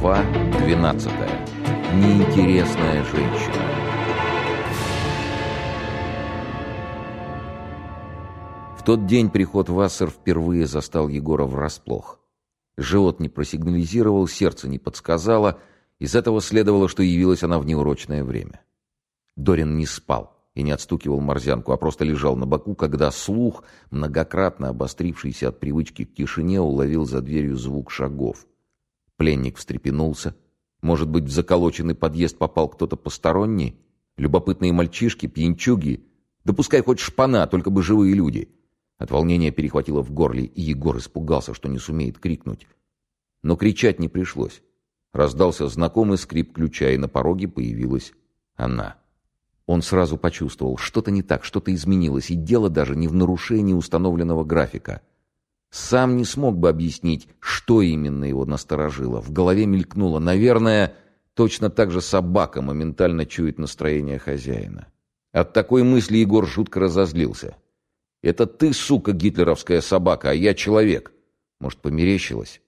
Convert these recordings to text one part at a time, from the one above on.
Глава 12. Неинтересная женщина. В тот день приход Вассер впервые застал Егора врасплох. Живот не просигнализировал, сердце не подсказало, из этого следовало, что явилась она в неурочное время. Дорин не спал и не отстукивал морзянку, а просто лежал на боку, когда слух, многократно обострившийся от привычки к тишине, уловил за дверью звук шагов. Пленник встрепенулся. Может быть, в заколоченный подъезд попал кто-то посторонний? Любопытные мальчишки, пьянчуги? Да пускай хоть шпана, только бы живые люди. От волнения перехватило в горле, и Егор испугался, что не сумеет крикнуть. Но кричать не пришлось. Раздался знакомый скрип ключа, и на пороге появилась она. Он сразу почувствовал, что-то не так, что-то изменилось, и дело даже не в нарушении установленного графика. Сам не смог бы объяснить, что именно его насторожило. В голове мелькнуло, наверное, точно так же собака моментально чует настроение хозяина. От такой мысли Егор жутко разозлился. «Это ты, сука, гитлеровская собака, а я человек!» Может, померещилось?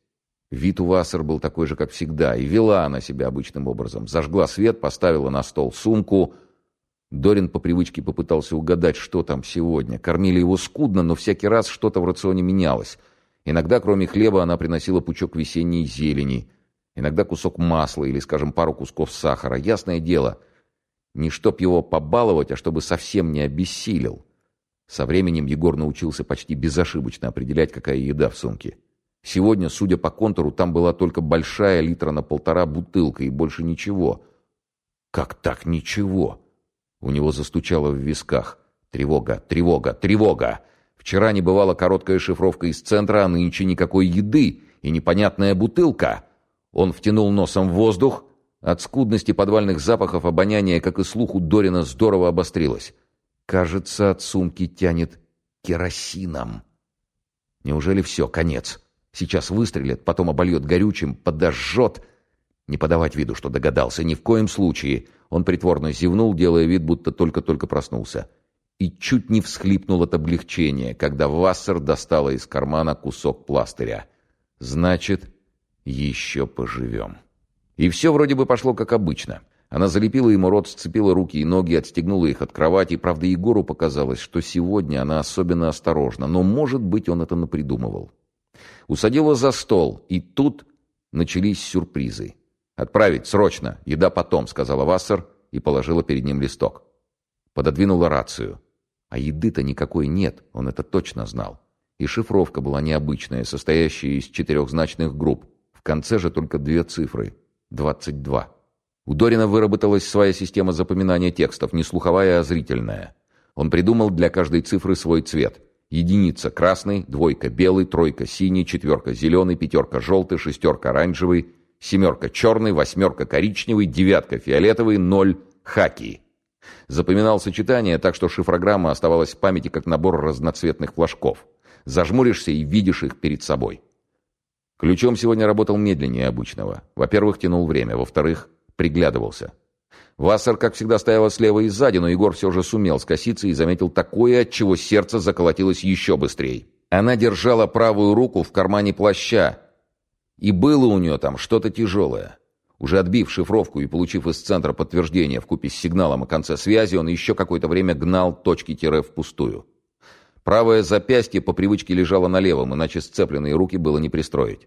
Вид у Вассер был такой же, как всегда, и вела она себя обычным образом. Зажгла свет, поставила на стол сумку — Дорин по привычке попытался угадать, что там сегодня. Кормили его скудно, но всякий раз что-то в рационе менялось. Иногда, кроме хлеба, она приносила пучок весенней зелени. Иногда кусок масла или, скажем, пару кусков сахара. Ясное дело, не чтоб его побаловать, а чтобы совсем не обессилел. Со временем Егор научился почти безошибочно определять, какая еда в сумке. Сегодня, судя по контуру, там была только большая литра на полтора бутылка и больше ничего. Как так ничего? У него застучало в висках. Тревога, тревога, тревога. Вчера не бывала короткая шифровка из центра, а нынче никакой еды и непонятная бутылка. Он втянул носом в воздух. От скудности подвальных запахов обоняния, как и слуху Дорина, здорово обострилось. Кажется, от сумки тянет керосином. Неужели все, конец? Сейчас выстрелит, потом обольет горючим, подожжет. Не подавать виду, что догадался, ни в коем случае — он притворно зевнул, делая вид, будто только-только проснулся. И чуть не всхлипнул от облегчения, когда Вассер достала из кармана кусок пластыря. «Значит, еще поживем». И все вроде бы пошло как обычно. Она залепила ему рот, сцепила руки и ноги, отстегнула их от кровати. Правда, Егору показалось, что сегодня она особенно осторожна, но, может быть, он это напридумывал. Усадила за стол, и тут начались сюрпризы. «Отправить, срочно! Еда потом», — сказала Вассер и положила перед ним листок. Пододвинула рацию. А еды-то никакой нет, он это точно знал. И шифровка была необычная, состоящая из четырехзначных групп. В конце же только две цифры — 22. У Дорина выработалась своя система запоминания текстов, не слуховая, а зрительная. Он придумал для каждой цифры свой цвет. Единица — красный, двойка — белый, тройка — синий, четверка — зеленый, пятерка — желтый, шестерка — оранжевый, Семерка черный, восьмерка коричневый, девятка фиолетовый, ноль хаки. Запоминал сочетание так, что шифрограмма оставалась в памяти как набор разноцветных флажков. Зажмуришься и видишь их перед собой. Ключом сегодня работал медленнее обычного. Во-первых, тянул время, во-вторых, приглядывался. Вассер, как всегда, стояла слева и сзади, но Егор все же сумел скоситься и заметил такое, от чего сердце заколотилось еще быстрее. Она держала правую руку в кармане плаща, и было у нее там что-то тяжелое. Уже отбив шифровку и получив из центра подтверждение в купе с сигналом о конце связи, он еще какое-то время гнал точки тире впустую. Правое запястье по привычке лежало на левом, иначе сцепленные руки было не пристроить.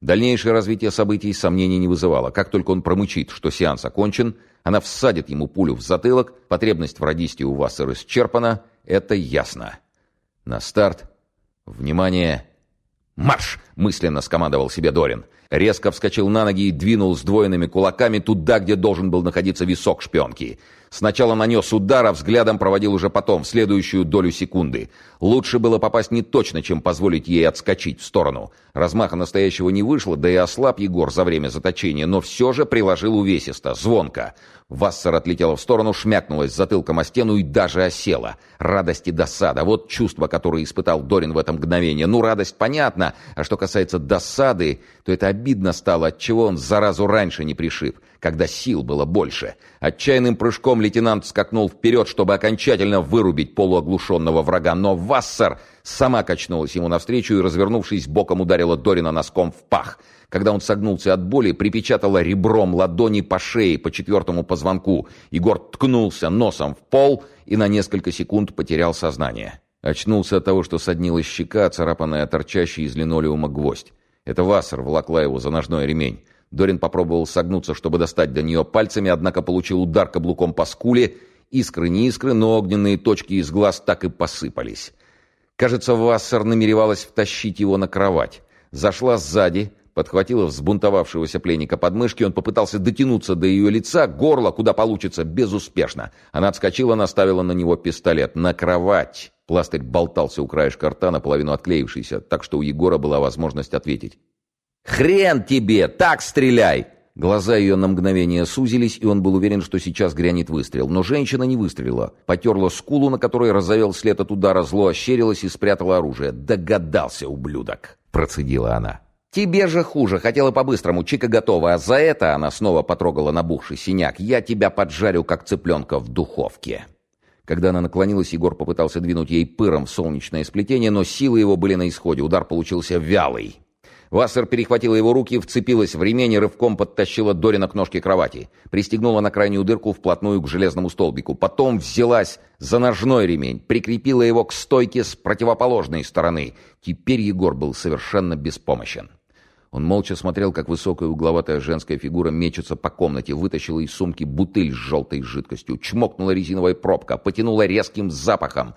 Дальнейшее развитие событий сомнений не вызывало. Как только он промычит, что сеанс окончен, она всадит ему пулю в затылок, потребность в радисте у вас исчерпана, это ясно. На старт. Внимание! «Марш!» — мысленно скомандовал себе Дорин. Резко вскочил на ноги и двинул сдвоенными кулаками туда, где должен был находиться висок шпионки. Сначала нанес удар, а взглядом проводил уже потом, в следующую долю секунды. Лучше было попасть не точно, чем позволить ей отскочить в сторону. Размаха настоящего не вышло, да и ослаб Егор за время заточения, но все же приложил увесисто, звонко. Вассер отлетела в сторону, шмякнулась затылком о стену и даже осела. Радость и досада — вот чувство, которое испытал Дорин в это мгновение. Ну, радость понятно, а что касается касается досады, то это обидно стало, отчего он заразу раньше не пришиб, когда сил было больше. Отчаянным прыжком лейтенант скакнул вперед, чтобы окончательно вырубить полуоглушенного врага, но Вассер сама качнулась ему навстречу и, развернувшись, боком ударила Дорина носком в пах. Когда он согнулся от боли, припечатала ребром ладони по шее, по четвертому позвонку. Егор ткнулся носом в пол и на несколько секунд потерял сознание. Очнулся от того, что соднила щека, царапанная торчащей из линолеума гвоздь. Это Вассер волокла его за ножной ремень. Дорин попробовал согнуться, чтобы достать до нее пальцами, однако получил удар каблуком по скуле. Искры не искры, но огненные точки из глаз так и посыпались. Кажется, Вассер намеревалась втащить его на кровать. Зашла сзади, подхватила взбунтовавшегося пленника под мышки, он попытался дотянуться до ее лица, горло, куда получится, безуспешно. Она отскочила, наставила на него пистолет. «На кровать!» Пластырь болтался у краешка рта, наполовину отклеившийся, так что у Егора была возможность ответить. «Хрен тебе! Так стреляй!» Глаза ее на мгновение сузились, и он был уверен, что сейчас грянет выстрел. Но женщина не выстрелила. Потерла скулу, на которой разовел след от удара, зло ощерилась и спрятала оружие. «Догадался, ублюдок!» — процедила она. «Тебе же хуже. Хотела по-быстрому. Чика готова. А за это она снова потрогала набухший синяк. Я тебя поджарю, как цыпленка в духовке». Когда она наклонилась, Егор попытался двинуть ей пыром в солнечное сплетение, но силы его были на исходе. Удар получился вялый. Вассер перехватила его руки, вцепилась в ремень и рывком подтащила Дорина к ножке кровати. Пристегнула на крайнюю дырку вплотную к железному столбику. Потом взялась за ножной ремень, прикрепила его к стойке с противоположной стороны. Теперь Егор был совершенно беспомощен. Он молча смотрел, как высокая угловатая женская фигура мечется по комнате, вытащила из сумки бутыль с желтой жидкостью, чмокнула резиновая пробка, потянула резким запахом.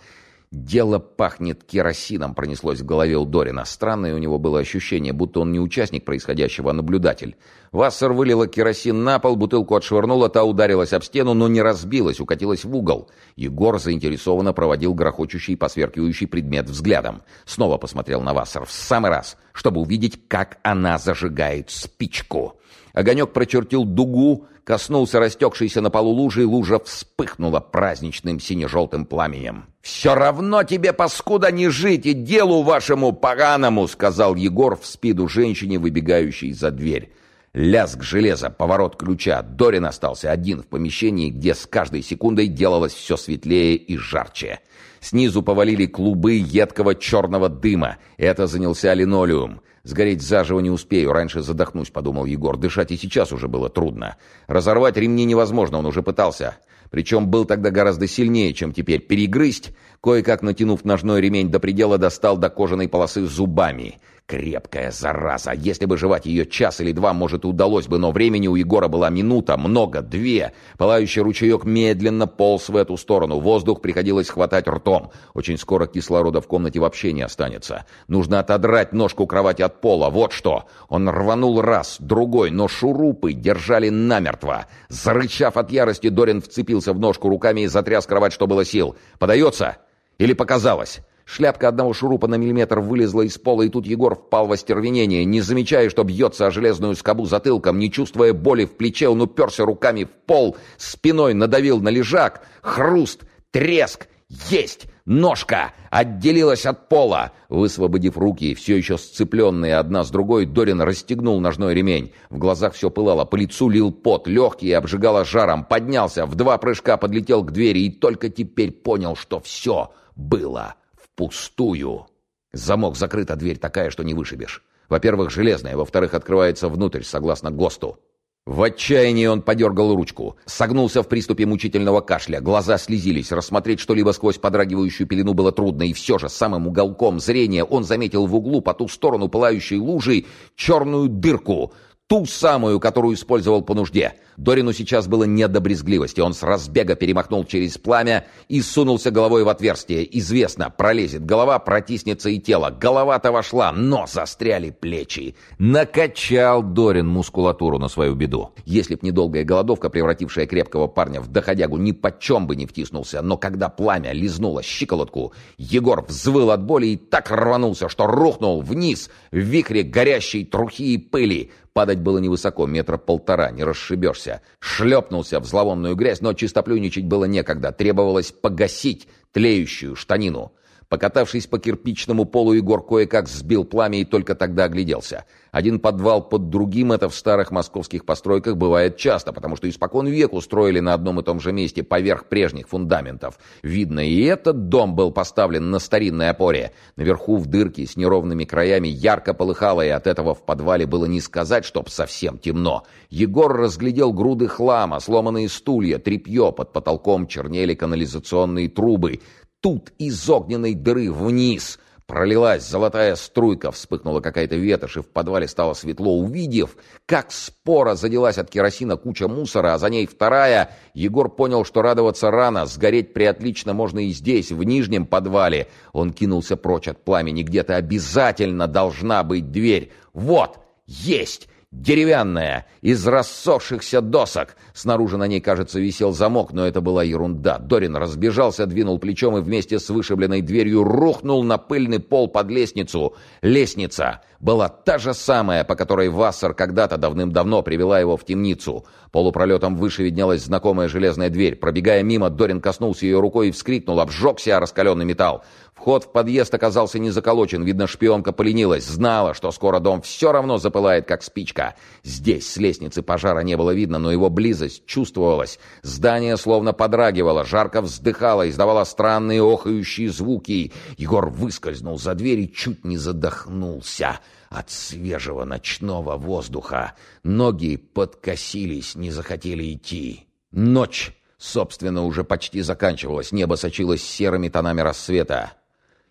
«Дело пахнет керосином», — пронеслось в голове у Дорина. Странное у него было ощущение, будто он не участник происходящего, а наблюдатель. Вассер вылила керосин на пол, бутылку отшвырнула, та ударилась об стену, но не разбилась, укатилась в угол. Егор заинтересованно проводил грохочущий, посверкивающий предмет взглядом. Снова посмотрел на Вассер в самый раз, чтобы увидеть, как она зажигает спичку. Огонек прочертил дугу, коснулся растекшейся на полу лужи, лужа вспыхнула праздничным сине-желтым пламенем. «Все равно тебе, паскуда, не жить и делу вашему поганому!» — сказал Егор в спиду женщине, выбегающей за дверь. Лязг железа, поворот ключа. Дорин остался один в помещении, где с каждой секундой делалось все светлее и жарче. Снизу повалили клубы едкого черного дыма. Это занялся линолеум. Сгореть заживо не успею, раньше задохнусь, подумал Егор. Дышать и сейчас уже было трудно. Разорвать ремни невозможно, он уже пытался. Причем был тогда гораздо сильнее, чем теперь. Перегрызть, кое-как натянув ножной ремень до предела, достал до кожаной полосы зубами. Крепкая зараза. Если бы жевать ее час или два, может, удалось бы, но времени у Егора была минута, много, две. Пылающий ручеек медленно полз в эту сторону. Воздух приходилось хватать ртом. Очень скоро кислорода в комнате вообще не останется. Нужно отодрать ножку кровати от пола. Вот что. Он рванул раз, другой, но шурупы держали намертво. Зарычав от ярости, Дорин вцепился в ножку руками и затряс кровать, что было сил. «Подается? Или показалось?» Шляпка одного шурупа на миллиметр вылезла из пола, и тут Егор впал в остервенение. Не замечая, что бьется о железную скобу затылком, не чувствуя боли в плече, он уперся руками в пол, спиной надавил на лежак. Хруст, треск, есть! Ножка отделилась от пола. Высвободив руки, все еще сцепленные одна с другой, Дорин расстегнул ножной ремень. В глазах все пылало, по лицу лил пот, легкие обжигало жаром. Поднялся, в два прыжка подлетел к двери и только теперь понял, что все было Пустую. Замок закрыт, а дверь такая, что не вышибешь. Во-первых, железная, во-вторых, открывается внутрь, согласно ГОСТу. В отчаянии он подергал ручку, согнулся в приступе мучительного кашля, глаза слезились, рассмотреть что-либо сквозь подрагивающую пелену было трудно, и все же самым уголком зрения он заметил в углу по ту сторону пылающей лужи черную дырку — Ту самую, которую использовал по нужде. Дорину сейчас было не до брезгливости. Он с разбега перемахнул через пламя и сунулся головой в отверстие. Известно, пролезет голова, протиснется и тело. Голова-то вошла, но застряли плечи. Накачал Дорин мускулатуру на свою беду. Если б недолгая голодовка, превратившая крепкого парня в доходягу, ни почем бы не втиснулся. Но когда пламя лизнуло щиколотку, Егор взвыл от боли и так рванулся, что рухнул вниз в вихре горящей трухи и пыли. Падать было невысоко, метра полтора, не расшибешься. Шлепнулся в зловонную грязь, но чистоплюничать было некогда. Требовалось погасить тлеющую штанину. Покатавшись по кирпичному полу, Егор кое-как сбил пламя и только тогда огляделся. Один подвал под другим это в старых московских постройках бывает часто, потому что испокон век устроили на одном и том же месте поверх прежних фундаментов. Видно, и этот дом был поставлен на старинной опоре. Наверху в дырке с неровными краями ярко полыхало, и от этого в подвале было не сказать, чтоб совсем темно. Егор разглядел груды хлама, сломанные стулья, тряпье, под потолком чернели канализационные трубы — тут из огненной дыры вниз пролилась золотая струйка, вспыхнула какая-то ветошь, и в подвале стало светло. Увидев, как спора заделась от керосина куча мусора, а за ней вторая, Егор понял, что радоваться рано, сгореть приотлично можно и здесь, в нижнем подвале. Он кинулся прочь от пламени, где-то обязательно должна быть дверь. Вот, есть! Деревянная, из рассохшихся досок. Снаружи на ней, кажется, висел замок, но это была ерунда. Дорин разбежался, двинул плечом и вместе с вышибленной дверью рухнул на пыльный пол под лестницу. Лестница была та же самая, по которой Вассер когда-то давным-давно привела его в темницу. Полупролетом выше виднелась знакомая железная дверь. Пробегая мимо, Дорин коснулся ее рукой и вскрикнул, обжегся о раскаленный металл. Вход в подъезд оказался не заколочен. Видно, шпионка поленилась. Знала, что скоро дом все равно запылает, как спичка. Здесь с лестницы пожара не было видно, но его близость чувствовалась. Здание словно подрагивало, жарко вздыхало, издавало странные охающие звуки. Егор выскользнул за дверь и чуть не задохнулся от свежего ночного воздуха. Ноги подкосились, не захотели идти. Ночь, собственно, уже почти заканчивалась. Небо сочилось серыми тонами рассвета.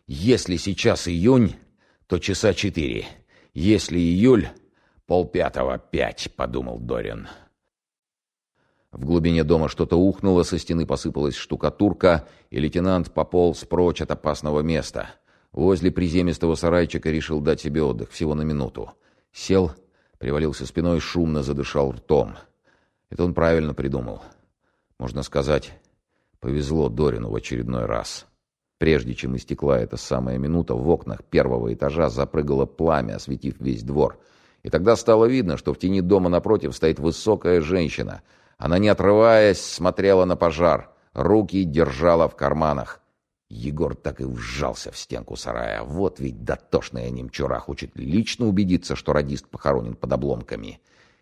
Если сейчас июнь, то часа четыре. Если июль, полпятого пять, подумал Дорин. В глубине дома что-то ухнуло, со стены посыпалась штукатурка, и лейтенант пополз прочь от опасного места. Возле приземистого сарайчика решил дать себе отдых, всего на минуту. Сел, привалился спиной, шумно задышал ртом. Это он правильно придумал. Можно сказать, повезло Дорину в очередной раз. Прежде чем истекла эта самая минута, в окнах первого этажа запрыгало пламя, осветив весь двор. И тогда стало видно, что в тени дома напротив стоит высокая женщина. Она, не отрываясь, смотрела на пожар, руки держала в карманах. Егор так и вжался в стенку сарая. Вот ведь дотошная немчура хочет лично убедиться, что радист похоронен под обломками.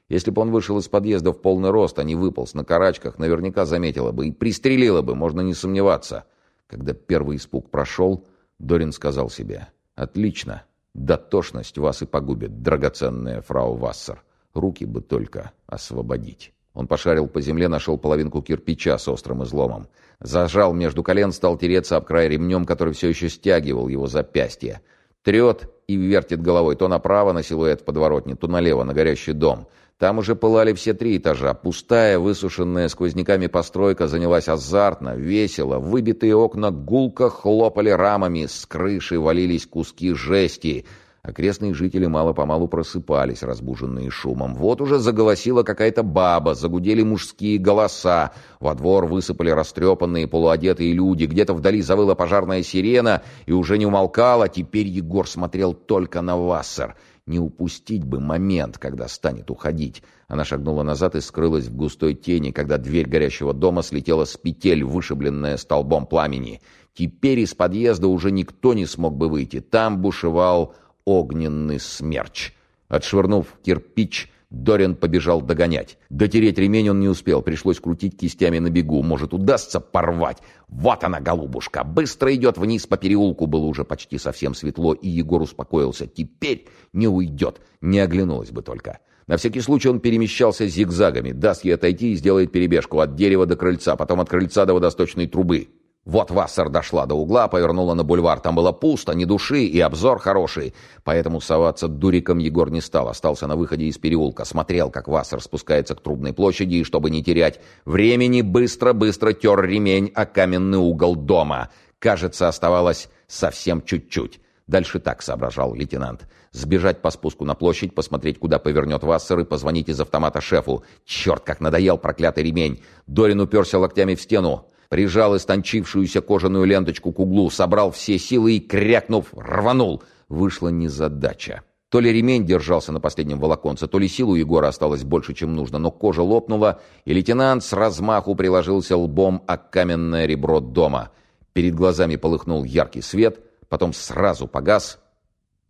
Если бы он вышел из подъезда в полный рост, а не выполз на карачках, наверняка заметила бы и пристрелила бы, можно не сомневаться. Когда первый испуг прошел, Дорин сказал себе, «Отлично, дотошность вас и погубит, драгоценная фрау Вассер. Руки бы только освободить». Он пошарил по земле, нашел половинку кирпича с острым изломом. Зажал между колен, стал тереться об край ремнем, который все еще стягивал его запястье. Трет и вертит головой то направо на силуэт подворотни, то налево на горящий дом. Там уже пылали все три этажа. Пустая, высушенная сквозняками постройка занялась азартно, весело. Выбитые окна гулко хлопали рамами, с крыши валились куски жести. Окрестные жители мало-помалу просыпались, разбуженные шумом. Вот уже заголосила какая-то баба, загудели мужские голоса. Во двор высыпали растрепанные полуодетые люди. Где-то вдали завыла пожарная сирена и уже не умолкала. Теперь Егор смотрел только на Вассер — не упустить бы момент, когда станет уходить. Она шагнула назад и скрылась в густой тени, когда дверь горящего дома слетела с петель, вышибленная столбом пламени. Теперь из подъезда уже никто не смог бы выйти. Там бушевал огненный смерч. Отшвырнув кирпич, Дорин побежал догонять. Дотереть ремень он не успел, пришлось крутить кистями на бегу. Может, удастся порвать. Вот она, голубушка, быстро идет вниз по переулку. Было уже почти совсем светло, и Егор успокоился. Теперь не уйдет, не оглянулась бы только. На всякий случай он перемещался зигзагами, даст ей отойти и сделает перебежку от дерева до крыльца, потом от крыльца до водосточной трубы. Вот Вассер дошла до угла, повернула на бульвар. Там было пусто, ни души и обзор хороший. Поэтому соваться дуриком Егор не стал. Остался на выходе из переулка. Смотрел, как Вассер спускается к Трубной площади, и, чтобы не терять времени, быстро-быстро тер ремень о каменный угол дома. Кажется, оставалось совсем чуть-чуть. Дальше так соображал лейтенант. Сбежать по спуску на площадь, посмотреть, куда повернет Вассер, и позвонить из автомата шефу. Черт, как надоел проклятый ремень. Дорин уперся локтями в стену прижал истончившуюся кожаную ленточку к углу, собрал все силы и, крякнув, рванул. Вышла незадача. То ли ремень держался на последнем волоконце, то ли силу Егора осталось больше, чем нужно, но кожа лопнула, и лейтенант с размаху приложился лбом о каменное ребро дома. Перед глазами полыхнул яркий свет, потом сразу погас,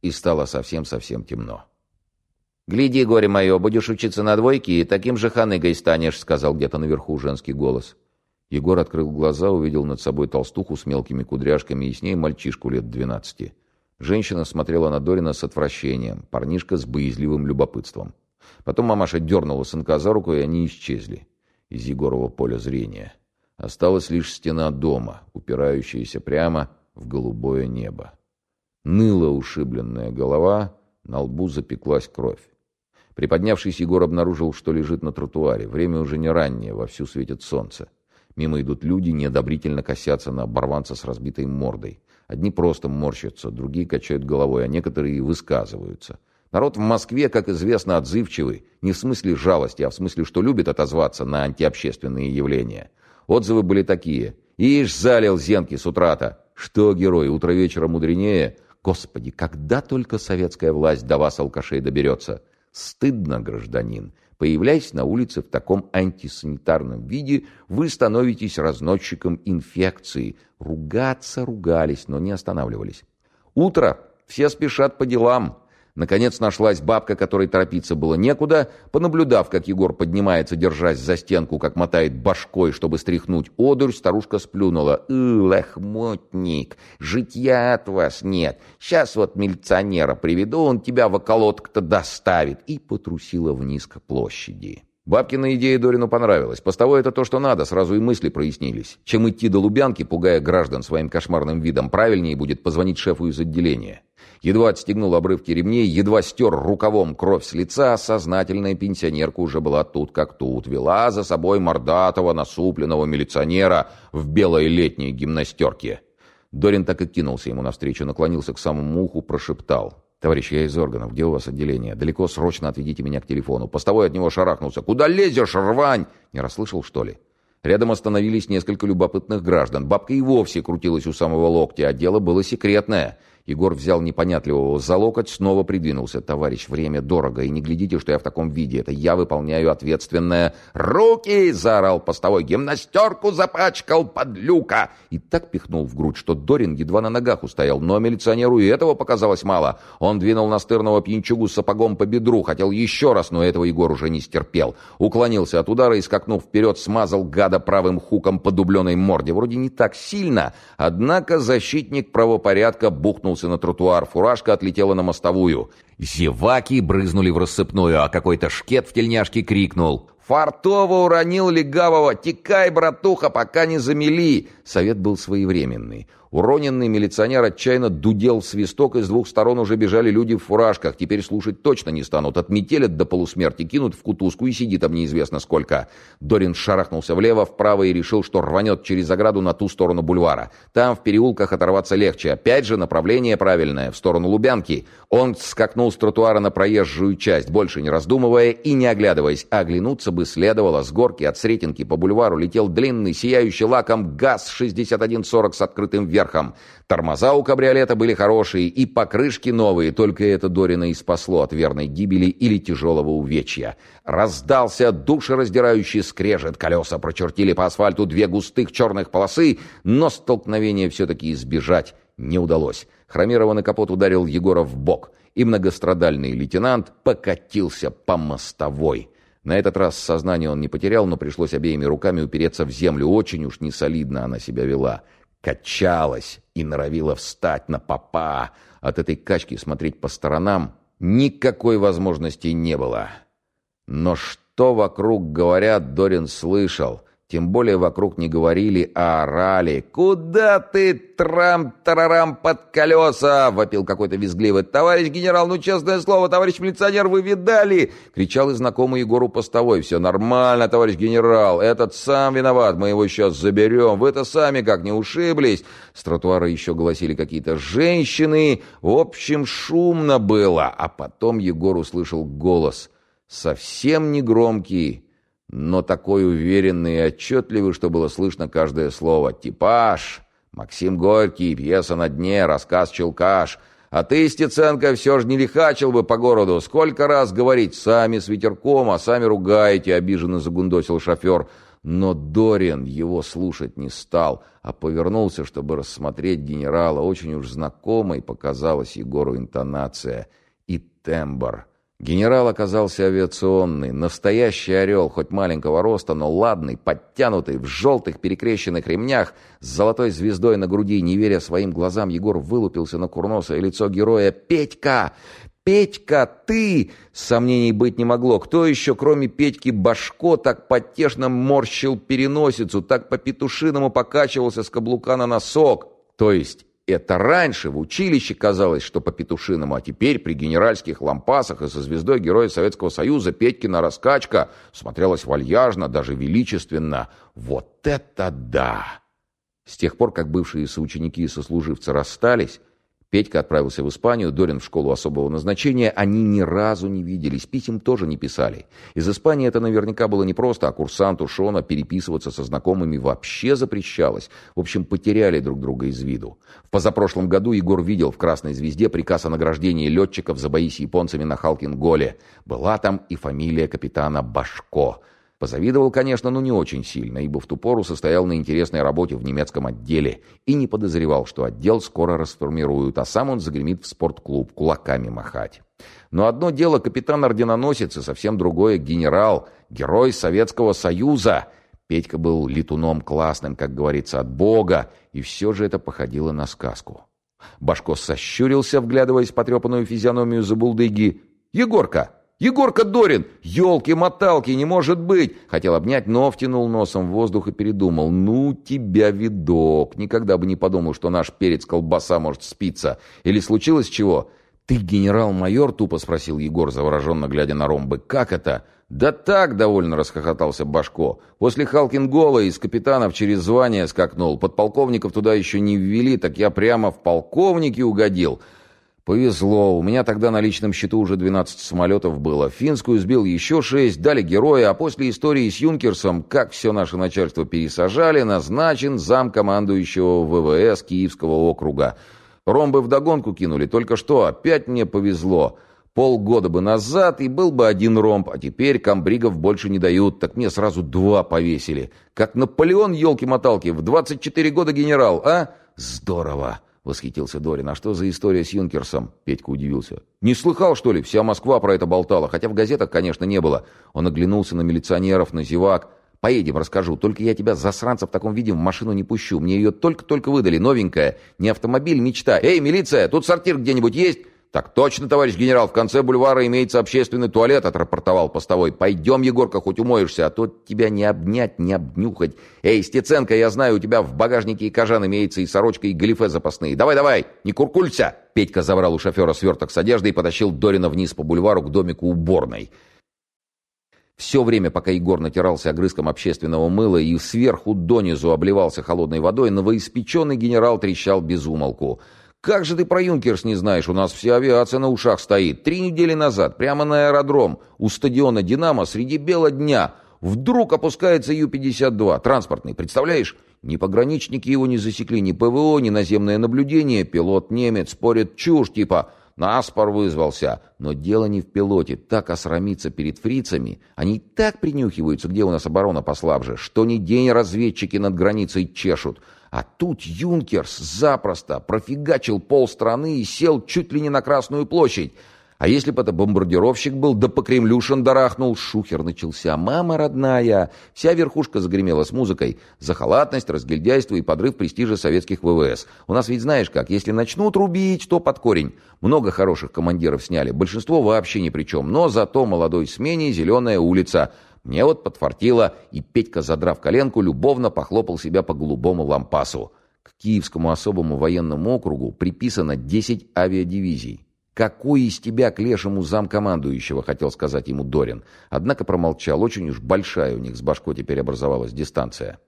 и стало совсем-совсем темно. «Гляди, горе мое, будешь учиться на двойке, и таким же ханыгой станешь», — сказал где-то наверху женский голос. Егор открыл глаза, увидел над собой толстуху с мелкими кудряшками и с ней мальчишку лет двенадцати. Женщина смотрела на Дорина с отвращением, парнишка с боязливым любопытством. Потом мамаша дернула сынка за руку, и они исчезли из Егорова поля зрения. Осталась лишь стена дома, упирающаяся прямо в голубое небо. Ныла ушибленная голова, на лбу запеклась кровь. Приподнявшись, Егор обнаружил, что лежит на тротуаре. Время уже не раннее, вовсю светит солнце. Мимо идут люди, неодобрительно косятся на оборванца с разбитой мордой. Одни просто морщатся, другие качают головой, а некоторые и высказываются. Народ в Москве, как известно, отзывчивый. Не в смысле жалости, а в смысле, что любит отозваться на антиобщественные явления. Отзывы были такие. «Ишь, залил зенки с утра-то! Что, герой, утро вечера мудренее? Господи, когда только советская власть до вас, алкашей, доберется? Стыдно, гражданин. Появляясь на улице в таком антисанитарном виде, вы становитесь разносчиком инфекции. Ругаться ругались, но не останавливались. Утро. Все спешат по делам. Наконец нашлась бабка, которой торопиться было некуда. Понаблюдав, как Егор поднимается, держась за стенку, как мотает башкой, чтобы стряхнуть одурь, старушка сплюнула. «Лохмотник, житья от вас нет. Сейчас вот милиционера приведу, он тебя в околоток-то доставит». И потрусила вниз к площади. Бабкина идея Дорину понравилась. Постовой это то, что надо, сразу и мысли прояснились. Чем идти до Лубянки, пугая граждан своим кошмарным видом, правильнее будет позвонить шефу из отделения. Едва отстегнул обрывки ремней, едва стер рукавом кровь с лица, сознательная пенсионерка уже была тут как тут. Вела за собой мордатого, насупленного милиционера в белой летней гимнастерке. Дорин так и кинулся ему навстречу, наклонился к самому уху, прошептал. «Товарищ, я из органов. Где у вас отделение? Далеко, срочно отведите меня к телефону». Постовой от него шарахнулся. «Куда лезешь, рвань?» Не расслышал, что ли? Рядом остановились несколько любопытных граждан. Бабка и вовсе крутилась у самого локтя, а дело было секретное. Егор взял непонятливого за локоть, снова придвинулся. «Товарищ, время дорого, и не глядите, что я в таком виде. Это я выполняю ответственное...» «Руки!» — заорал постовой. «Гимнастерку запачкал, подлюка!» И так пихнул в грудь, что Дорин едва на ногах устоял. Но милиционеру и этого показалось мало. Он двинул настырного пьянчугу сапогом по бедру. Хотел еще раз, но этого Егор уже не стерпел. Уклонился от удара и, скакнув вперед, смазал гада правым хуком по дубленой морде. Вроде не так сильно, однако защитник правопорядка бухнул грохнулся на тротуар, фуражка отлетела на мостовую. Зеваки брызнули в рассыпную, а какой-то шкет в тельняшке крикнул. «Фартово уронил легавого! Текай, братуха, пока не замели!» Совет был своевременный. Уроненный милиционер отчаянно дудел в свисток, и с двух сторон уже бежали люди в фуражках. Теперь слушать точно не станут. Отметелят до полусмерти, кинут в кутузку и сидит там неизвестно сколько. Дорин шарахнулся влево, вправо и решил, что рванет через ограду на ту сторону бульвара. Там в переулках оторваться легче. Опять же направление правильное, в сторону Лубянки. Он скакнул с тротуара на проезжую часть, больше не раздумывая и не оглядываясь. Оглянуться бы следовало. С горки от Сретенки по бульвару летел длинный, сияющий лаком ГАЗ-6140 с открытым верхом верхом. Тормоза у кабриолета были хорошие и покрышки новые, только это Дорина и спасло от верной гибели или тяжелого увечья. Раздался душераздирающий скрежет, колеса прочертили по асфальту две густых черных полосы, но столкновение все-таки избежать не удалось. Хромированный капот ударил Егора в бок, и многострадальный лейтенант покатился по мостовой. На этот раз сознание он не потерял, но пришлось обеими руками упереться в землю. Очень уж несолидно она себя вела качалась и норовила встать на попа. От этой качки смотреть по сторонам никакой возможности не было. Но что вокруг говорят, Дорин слышал. Тем более вокруг не говорили, а орали. «Куда ты, трам-тарарам, под колеса?» — вопил какой-то визгливый. «Товарищ генерал, ну честное слово, товарищ милиционер, вы видали?» — кричал и знакомый Егору постовой. «Все нормально, товарищ генерал, этот сам виноват, мы его сейчас заберем. Вы-то сами как не ушиблись?» С тротуара еще голосили какие-то женщины. В общем, шумно было. А потом Егор услышал голос. Совсем негромкий но такой уверенный и отчетливый, что было слышно каждое слово. «Типаж! Максим Горький, пьеса на дне, рассказ Челкаш. А ты, Стеценко, все же не лихачил бы по городу. Сколько раз говорить, сами с ветерком, а сами ругаете», — обиженно загундосил шофер. Но Дорин его слушать не стал, а повернулся, чтобы рассмотреть генерала. Очень уж знакомой показалась Егору интонация и тембр. Генерал оказался авиационный, настоящий орел, хоть маленького роста, но ладный, подтянутый, в желтых перекрещенных ремнях, с золотой звездой на груди. Не веря своим глазам, Егор вылупился на курносое лицо героя. «Петька! Петька, ты!» Сомнений быть не могло. Кто еще, кроме Петьки Башко, так потешно морщил переносицу, так по-петушиному покачивался с каблука на носок? То есть это раньше в училище казалось, что по-петушиному, а теперь при генеральских лампасах и со звездой Героя Советского Союза Петькина раскачка смотрелась вальяжно, даже величественно. Вот это да! С тех пор, как бывшие соученики и сослуживцы расстались, Петька отправился в Испанию, Дорин в школу особого назначения. Они ни разу не виделись, писем тоже не писали. Из Испании это наверняка было непросто, а курсанту Шона переписываться со знакомыми вообще запрещалось. В общем, потеряли друг друга из виду. В позапрошлом году Егор видел в «Красной звезде» приказ о награждении летчиков за бои с японцами на Халкин-Голе. Была там и фамилия капитана Башко – Позавидовал, конечно, но не очень сильно, ибо в ту пору состоял на интересной работе в немецком отделе и не подозревал, что отдел скоро расформируют, а сам он загремит в спортклуб кулаками махать. Но одно дело капитан-орденоносец и совсем другое генерал, герой Советского Союза. Петька был летуном классным, как говорится, от Бога, и все же это походило на сказку. Башко сощурился, вглядываясь в потрепанную физиономию забулдыги. «Егорка!» «Егорка Дорин! Елки-моталки, не может быть!» Хотел обнять, но втянул носом в воздух и передумал. «Ну тебя видок! Никогда бы не подумал, что наш перец-колбаса может спиться. Или случилось чего?» «Ты генерал-майор?» — тупо спросил Егор, завороженно глядя на ромбы. «Как это?» «Да так!» — довольно расхохотался Башко. «После Халкин-Гола из капитанов через звание скакнул. Подполковников туда еще не ввели, так я прямо в полковники угодил». Повезло, у меня тогда на личном счету уже 12 самолетов было. Финскую сбил еще 6, дали героя, а после истории с Юнкерсом, как все наше начальство пересажали, назначен зам командующего ВВС Киевского округа. Ромбы вдогонку кинули, только что опять мне повезло. Полгода бы назад и был бы один ромб, а теперь комбригов больше не дают, так мне сразу два повесили. Как Наполеон, елки-моталки, в 24 года генерал, а? Здорово. — восхитился Дорин. «А что за история с Юнкерсом?» Петька удивился. «Не слыхал, что ли? Вся Москва про это болтала. Хотя в газетах, конечно, не было». Он оглянулся на милиционеров, на зевак. «Поедем, расскажу. Только я тебя, засранца, в таком виде в машину не пущу. Мне ее только-только выдали, новенькая. Не автомобиль, мечта. Эй, милиция, тут сортир где-нибудь есть?» «Так точно, товарищ генерал, в конце бульвара имеется общественный туалет», — отрапортовал постовой. «Пойдем, Егорка, хоть умоешься, а то тебя не обнять, не обнюхать. Эй, Стеценко, я знаю, у тебя в багажнике и кожан имеется и сорочка, и галифе запасные. Давай-давай, не куркулься!» Петька забрал у шофера сверток с одеждой и потащил Дорина вниз по бульвару к домику уборной. Все время, пока Егор натирался огрызком общественного мыла и сверху донизу обливался холодной водой, новоиспеченный генерал трещал без умолку — «Как же ты про Юнкерс не знаешь? У нас вся авиация на ушах стоит. Три недели назад, прямо на аэродром, у стадиона «Динамо» среди бела дня, вдруг опускается Ю-52, транспортный, представляешь? Ни пограничники его не засекли, ни ПВО, ни наземное наблюдение. Пилот немец спорит чушь, типа «Наспор вызвался». Но дело не в пилоте. Так осрамиться перед фрицами. Они так принюхиваются, где у нас оборона послабже, что ни день разведчики над границей чешут. А тут Юнкерс запросто профигачил полстраны и сел чуть ли не на Красную площадь. А если бы это бомбардировщик был, да по Кремлю шандарахнул, шухер начался. Мама родная! Вся верхушка загремела с музыкой. За халатность, разгильдяйство и подрыв престижа советских ВВС. У нас ведь знаешь как, если начнут рубить, то под корень. Много хороших командиров сняли, большинство вообще ни при чем. Но зато молодой смене зеленая улица — мне вот подфартило, и Петька, задрав коленку, любовно похлопал себя по голубому лампасу. К Киевскому особому военному округу приписано 10 авиадивизий. «Какой из тебя к лешему замкомандующего?» — хотел сказать ему Дорин. Однако промолчал. Очень уж большая у них с башко теперь образовалась дистанция.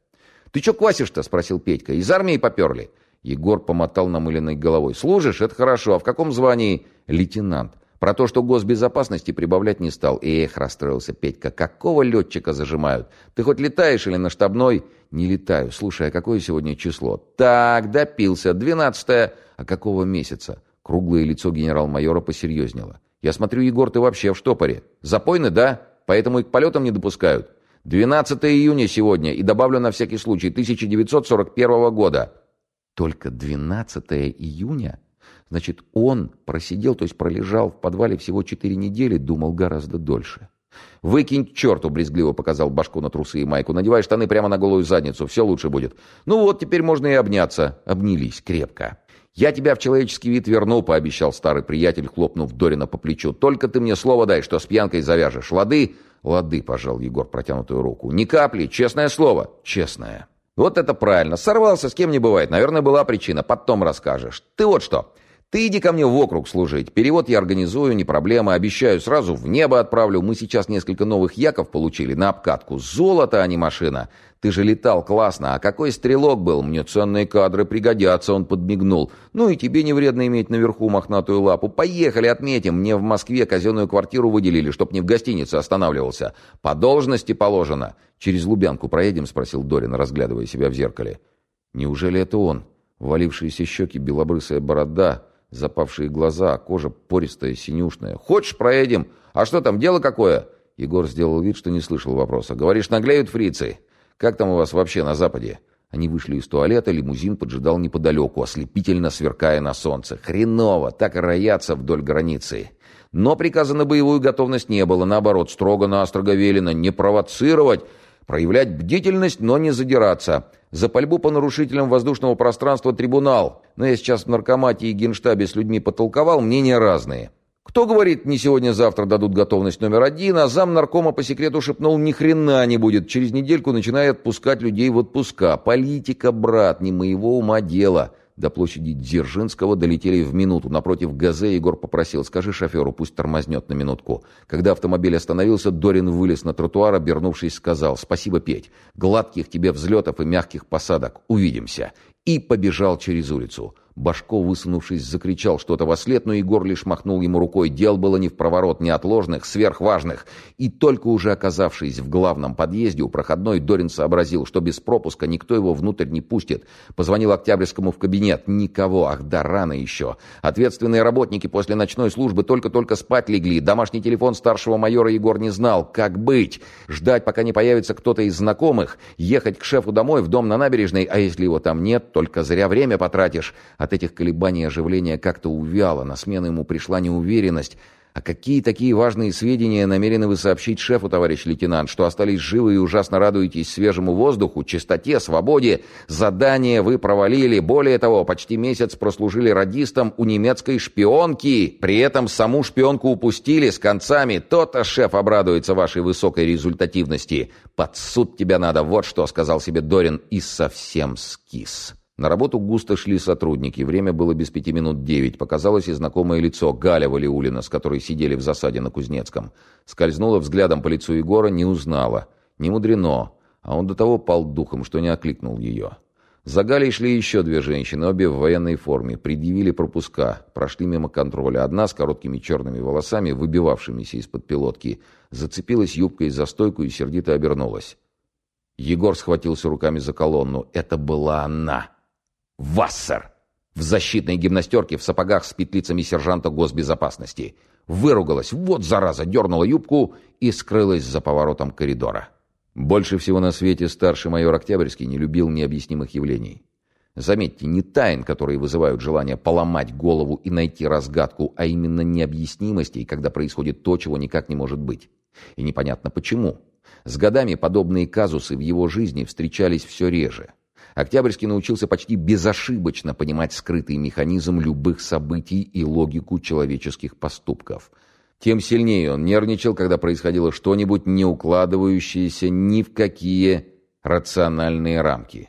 «Ты чё квасишь-то?» — спросил Петька. «Из армии поперли?» Егор помотал намыленной головой. «Служишь? Это хорошо. А в каком звании?» «Лейтенант. Про то, что госбезопасности прибавлять не стал. Эх, расстроился Петька, какого летчика зажимают? Ты хоть летаешь или на штабной? Не летаю. Слушай, а какое сегодня число? Так, допился. Двенадцатое. А какого месяца? Круглое лицо генерал-майора посерьезнело. Я смотрю, Егор, ты вообще в штопоре. Запойны, да? Поэтому и к полетам не допускают. 12 июня сегодня и добавлю на всякий случай 1941 года». «Только 12 июня?» Значит, он просидел, то есть пролежал в подвале всего четыре недели, думал гораздо дольше. «Выкинь к черту!» — брезгливо показал башку на трусы и майку. «Надевай штаны прямо на голую задницу, все лучше будет. Ну вот, теперь можно и обняться». Обнялись крепко. «Я тебя в человеческий вид верну», — пообещал старый приятель, хлопнув Дорина по плечу. «Только ты мне слово дай, что с пьянкой завяжешь. Лады?» «Лады», — пожал Егор протянутую руку. «Ни капли, честное слово». «Честное». «Вот это правильно. Сорвался, с кем не бывает. Наверное, была причина. Потом расскажешь. Ты вот что. Ты иди ко мне в округ служить. Перевод я организую, не проблема. Обещаю, сразу в небо отправлю. Мы сейчас несколько новых яков получили на обкатку. Золото, а не машина. Ты же летал классно. А какой стрелок был? Мне ценные кадры пригодятся, он подмигнул. Ну и тебе не вредно иметь наверху мохнатую лапу. Поехали, отметим. Мне в Москве казенную квартиру выделили, чтоб не в гостинице останавливался. По должности положено. Через Лубянку проедем, спросил Дорин, разглядывая себя в зеркале. Неужели это он? Валившиеся щеки, белобрысая борода запавшие глаза, кожа пористая, синюшная. «Хочешь, проедем? А что там, дело какое?» Егор сделал вид, что не слышал вопроса. «Говоришь, наглеют фрицы? Как там у вас вообще на Западе?» Они вышли из туалета, лимузин поджидал неподалеку, ослепительно сверкая на солнце. Хреново, так и роятся вдоль границы. Но приказа на боевую готовность не было, наоборот, строго-настрого велено не провоцировать, проявлять бдительность, но не задираться. За пальбу по нарушителям воздушного пространства трибунал. Но я сейчас в наркомате и генштабе с людьми потолковал, мнения разные. Кто говорит, не сегодня-завтра дадут готовность номер один, а зам наркома по секрету шепнул, ни хрена не будет. Через недельку начинает отпускать людей в отпуска. Политика, брат, не моего ума дело. До площади Дзержинского долетели в минуту. Напротив ГАЗе Егор попросил, скажи шоферу, пусть тормознет на минутку. Когда автомобиль остановился, Дорин вылез на тротуар, обернувшись, сказал, спасибо, Петь. Гладких тебе взлетов и мягких посадок. Увидимся. И побежал через улицу. Башко, высунувшись, закричал что-то во след, но Егор лишь махнул ему рукой. Дел было не в проворот, неотложных, сверхважных. И только уже оказавшись в главном подъезде у проходной, Дорин сообразил, что без пропуска никто его внутрь не пустит. Позвонил Октябрьскому в кабинет. Никого, ах да, рано еще. Ответственные работники после ночной службы только-только спать легли. Домашний телефон старшего майора Егор не знал. Как быть? Ждать, пока не появится кто-то из знакомых? Ехать к шефу домой, в дом на набережной? А если его там нет, только зря время потратишь. От этих колебаний оживление как-то увяло, на смену ему пришла неуверенность. «А какие такие важные сведения намерены вы сообщить шефу, товарищ лейтенант, что остались живы и ужасно радуетесь свежему воздуху, чистоте, свободе? Задание вы провалили. Более того, почти месяц прослужили радистом у немецкой шпионки. При этом саму шпионку упустили с концами. То-то шеф обрадуется вашей высокой результативности. Под суд тебя надо, вот что, сказал себе Дорин и совсем скис». На работу густо шли сотрудники. Время было без пяти минут девять. Показалось и знакомое лицо Галя Валиулина, с которой сидели в засаде на Кузнецком. Скользнула взглядом по лицу Егора, не узнала. Не мудрено. А он до того пал духом, что не окликнул ее. За Галей шли еще две женщины, обе в военной форме. Предъявили пропуска. Прошли мимо контроля. Одна с короткими черными волосами, выбивавшимися из-под пилотки. Зацепилась юбкой за стойку и сердито обернулась. Егор схватился руками за колонну. Это была она. Вассер! В защитной гимнастерке, в сапогах с петлицами сержанта госбезопасности. Выругалась, вот зараза, дернула юбку и скрылась за поворотом коридора. Больше всего на свете старший майор Октябрьский не любил необъяснимых явлений. Заметьте, не тайн, которые вызывают желание поломать голову и найти разгадку, а именно необъяснимостей, когда происходит то, чего никак не может быть. И непонятно почему. С годами подобные казусы в его жизни встречались все реже. Октябрьский научился почти безошибочно понимать скрытый механизм любых событий и логику человеческих поступков. Тем сильнее он нервничал, когда происходило что-нибудь, не укладывающееся ни в какие рациональные рамки.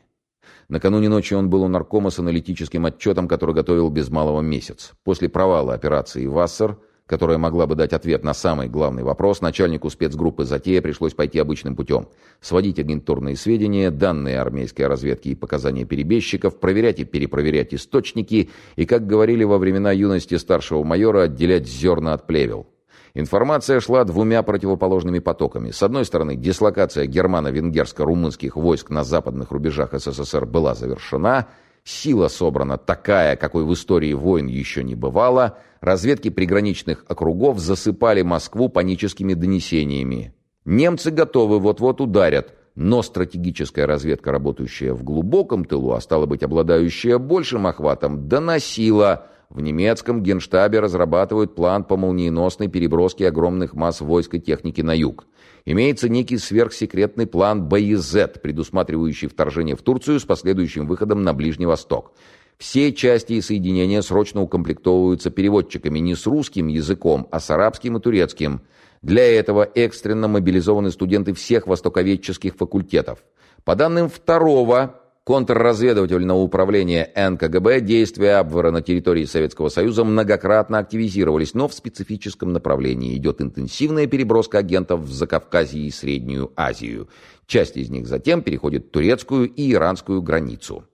Накануне ночи он был у наркома с аналитическим отчетом, который готовил без малого месяц. После провала операции «Вассер» которая могла бы дать ответ на самый главный вопрос, начальнику спецгруппы «Затея» пришлось пойти обычным путем. Сводить агентурные сведения, данные армейской разведки и показания перебежчиков, проверять и перепроверять источники и, как говорили во времена юности старшего майора, отделять зерна от плевел. Информация шла двумя противоположными потоками. С одной стороны, дислокация германо-венгерско-румынских войск на западных рубежах СССР была завершена – Сила собрана такая, какой в истории войн еще не бывало. Разведки приграничных округов засыпали Москву паническими донесениями. Немцы готовы, вот-вот ударят, но стратегическая разведка, работающая в глубоком тылу, а стало быть, обладающая большим охватом, доносила. В немецком генштабе разрабатывают план по молниеносной переброске огромных масс войск и техники на юг. Имеется некий сверхсекретный план БИЗ, предусматривающий вторжение в Турцию с последующим выходом на Ближний Восток. Все части и соединения срочно укомплектовываются переводчиками не с русским языком, а с арабским и турецким. Для этого экстренно мобилизованы студенты всех востоковедческих факультетов. По данным второго контрразведывательного управления НКГБ, действия Абвера на территории Советского Союза многократно активизировались, но в специфическом направлении идет интенсивная переброска агентов в Закавказье и Среднюю Азию. Часть из них затем переходит турецкую и иранскую границу.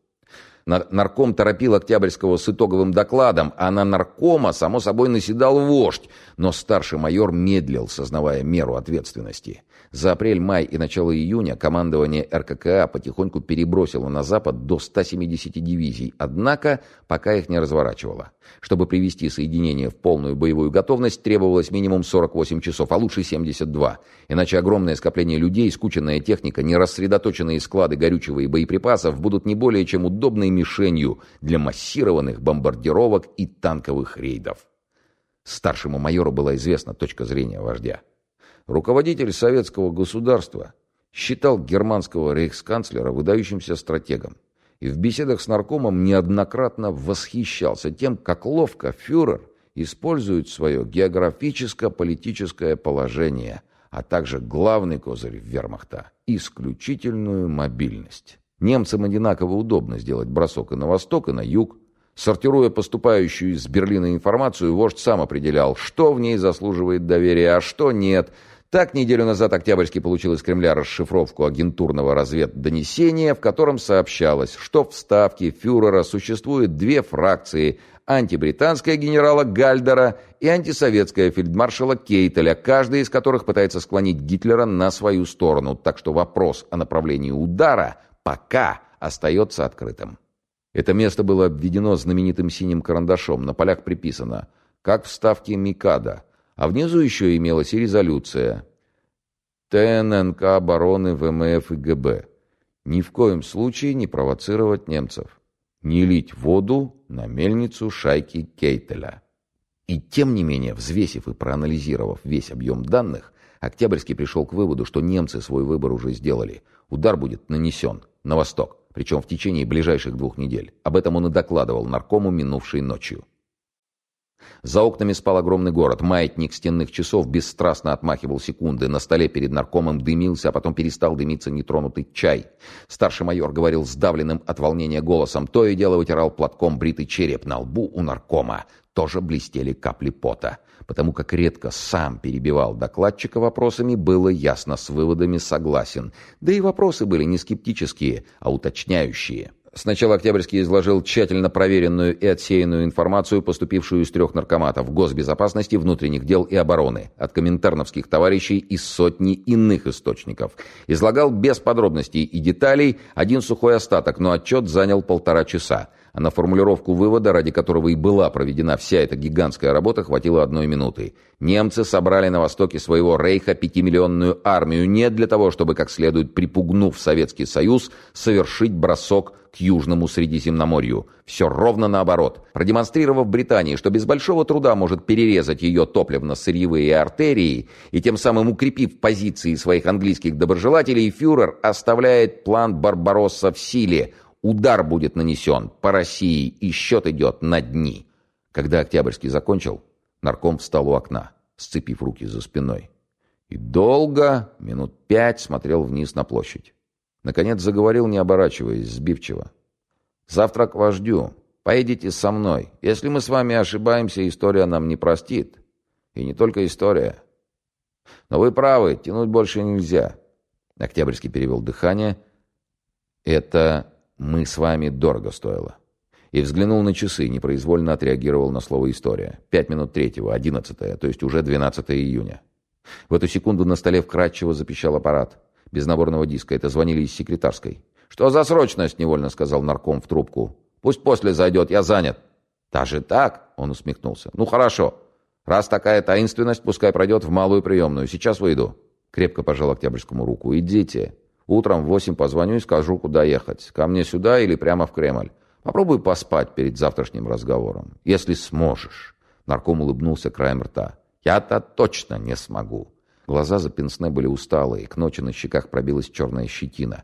Нарком торопил Октябрьского с итоговым докладом, а на наркома, само собой, наседал вождь, но старший майор медлил, сознавая меру ответственности. За апрель, май и начало июня командование РККА потихоньку перебросило на запад до 170 дивизий, однако пока их не разворачивало. Чтобы привести соединение в полную боевую готовность, требовалось минимум 48 часов, а лучше 72. Иначе огромное скопление людей, скученная техника, нерассредоточенные склады горючего и боеприпасов будут не более чем удобной мишенью для массированных бомбардировок и танковых рейдов. Старшему майору была известна точка зрения вождя. Руководитель советского государства считал германского рейхсканцлера выдающимся стратегом и в беседах с наркомом неоднократно восхищался тем, как ловко фюрер использует свое географическо-политическое положение, а также главный козырь вермахта – исключительную мобильность. Немцам одинаково удобно сделать бросок и на восток, и на юг. Сортируя поступающую из Берлина информацию, вождь сам определял, что в ней заслуживает доверия, а что нет – так, неделю назад Октябрьский получил из Кремля расшифровку агентурного разведдонесения, в котором сообщалось, что в ставке фюрера существует две фракции – антибританская генерала Гальдера и антисоветская фельдмаршала Кейтеля, каждая из которых пытается склонить Гитлера на свою сторону, так что вопрос о направлении удара пока остается открытым. Это место было обведено знаменитым синим карандашом, на полях приписано «Как в ставке Микада», а внизу еще имелась и резолюция ТННК обороны ВМФ и ГБ. Ни в коем случае не провоцировать немцев. Не лить воду на мельницу шайки Кейтеля. И тем не менее, взвесив и проанализировав весь объем данных, Октябрьский пришел к выводу, что немцы свой выбор уже сделали. Удар будет нанесен на восток, причем в течение ближайших двух недель. Об этом он и докладывал наркому минувшей ночью. За окнами спал огромный город. Маятник стенных часов бесстрастно отмахивал секунды. На столе перед наркомом дымился, а потом перестал дымиться нетронутый чай. Старший майор говорил сдавленным от волнения голосом. То и дело вытирал платком бритый череп на лбу у наркома. Тоже блестели капли пота. Потому как редко сам перебивал докладчика вопросами, было ясно, с выводами согласен. Да и вопросы были не скептические, а уточняющие. Сначала Октябрьский изложил тщательно проверенную и отсеянную информацию, поступившую из трех наркоматов госбезопасности, внутренних дел и обороны, от коминтерновских товарищей и сотни иных источников. Излагал без подробностей и деталей один сухой остаток, но отчет занял полтора часа а на формулировку вывода, ради которого и была проведена вся эта гигантская работа, хватило одной минуты. Немцы собрали на востоке своего рейха пятимиллионную армию не для того, чтобы, как следует припугнув Советский Союз, совершить бросок к Южному Средиземноморью. Все ровно наоборот. Продемонстрировав Британии, что без большого труда может перерезать ее топливно-сырьевые артерии, и тем самым укрепив позиции своих английских доброжелателей, фюрер оставляет план Барбаросса в силе – Удар будет нанесен по России, и счет идет на дни. Когда Октябрьский закончил, нарком встал у окна, сцепив руки за спиной. И долго, минут пять, смотрел вниз на площадь. Наконец заговорил, не оборачиваясь, сбивчиво. «Завтра к вождю. Поедете со мной. Если мы с вами ошибаемся, история нам не простит. И не только история. Но вы правы, тянуть больше нельзя». Октябрьский перевел дыхание. «Это «Мы с вами дорого стоило». И взглянул на часы, непроизвольно отреагировал на слово «история». Пять минут третьего, одиннадцатое, то есть уже 12 июня. В эту секунду на столе вкратчиво запищал аппарат. Без наборного диска. Это звонили из секретарской. «Что за срочность?» — невольно сказал нарком в трубку. «Пусть после зайдет, я занят». «Даже так?» — он усмехнулся. «Ну хорошо. Раз такая таинственность, пускай пройдет в малую приемную. Сейчас выйду». Крепко пожал Октябрьскому руку. «Идите. Утром в восемь позвоню и скажу, куда ехать. Ко мне сюда или прямо в Кремль. Попробуй поспать перед завтрашним разговором. Если сможешь». Нарком улыбнулся краем рта. «Я-то точно не смогу». Глаза за пенсне были усталые, к ночи на щеках пробилась черная щетина.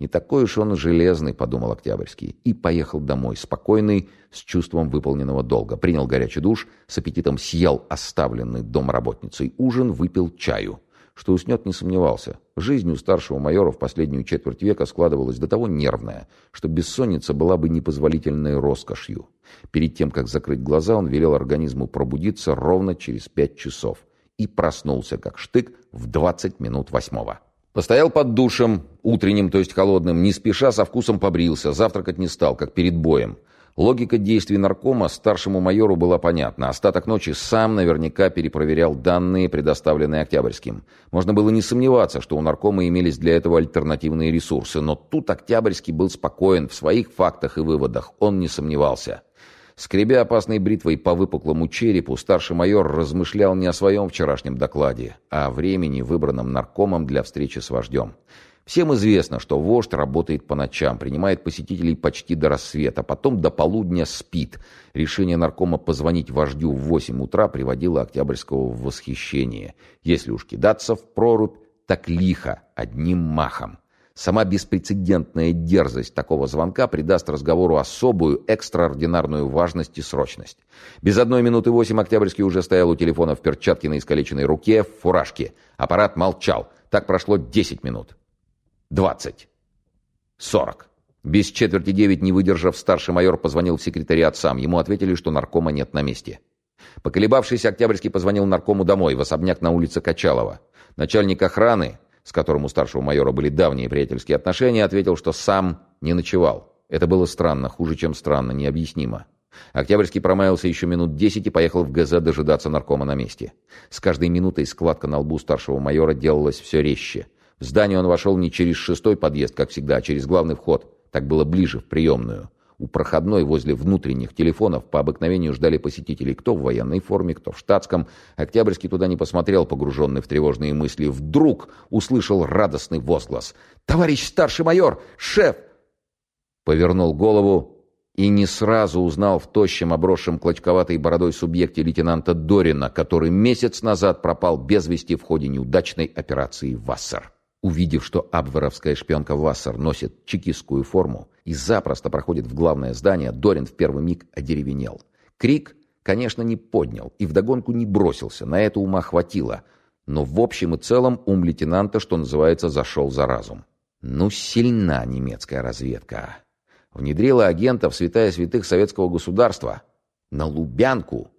«Не такой уж он железный», — подумал Октябрьский, и поехал домой, спокойный, с чувством выполненного долга. Принял горячий душ, с аппетитом съел оставленный домработницей ужин, выпил чаю. Что уснет, не сомневался. Жизнь у старшего майора в последнюю четверть века складывалась до того нервная, что бессонница была бы непозволительной роскошью. Перед тем, как закрыть глаза, он велел организму пробудиться ровно через пять часов и проснулся, как штык, в двадцать минут восьмого. Постоял под душем, утренним, то есть холодным, не спеша, со вкусом побрился, завтракать не стал, как перед боем. Логика действий наркома старшему майору была понятна. Остаток ночи сам наверняка перепроверял данные, предоставленные Октябрьским. Можно было не сомневаться, что у наркома имелись для этого альтернативные ресурсы, но тут Октябрьский был спокоен в своих фактах и выводах, он не сомневался. Скребя опасной бритвой по выпуклому черепу, старший майор размышлял не о своем вчерашнем докладе, а о времени, выбранном наркомом для встречи с вождем. Всем известно, что вождь работает по ночам, принимает посетителей почти до рассвета, потом до полудня спит. Решение наркома позвонить вождю в 8 утра приводило Октябрьского в восхищение. Если уж кидаться в прорубь, так лихо, одним махом. Сама беспрецедентная дерзость такого звонка придаст разговору особую, экстраординарную важность и срочность. Без одной минуты восемь Октябрьский уже стоял у телефона в перчатке на искалеченной руке, в фуражке. Аппарат молчал. Так прошло десять минут. Двадцать. Сорок. Без четверти девять, не выдержав, старший майор позвонил в секретариат сам. Ему ответили, что наркома нет на месте. Поколебавшись, Октябрьский позвонил наркому домой, в особняк на улице Качалова. Начальник охраны, с которым у старшего майора были давние приятельские отношения, ответил, что сам не ночевал. Это было странно, хуже, чем странно, необъяснимо. Октябрьский промаялся еще минут десять и поехал в ГЗ дожидаться наркома на месте. С каждой минутой складка на лбу старшего майора делалась все резче. В здание он вошел не через шестой подъезд, как всегда, а через главный вход. Так было ближе, в приемную. У проходной возле внутренних телефонов по обыкновению ждали посетителей, кто в военной форме, кто в штатском. Октябрьский туда не посмотрел, погруженный в тревожные мысли. Вдруг услышал радостный возглас. «Товарищ старший майор! Шеф!» Повернул голову и не сразу узнал в тощем, обросшем клочковатой бородой субъекте лейтенанта Дорина, который месяц назад пропал без вести в ходе неудачной операции «Вассер». Увидев, что абверовская шпионка Вассер носит чекистскую форму и запросто проходит в главное здание, Дорин в первый миг одеревенел. Крик, конечно, не поднял и вдогонку не бросился, на это ума хватило. Но в общем и целом ум лейтенанта, что называется, зашел за разум. Ну, сильна немецкая разведка. Внедрила агентов святая святых советского государства. На Лубянку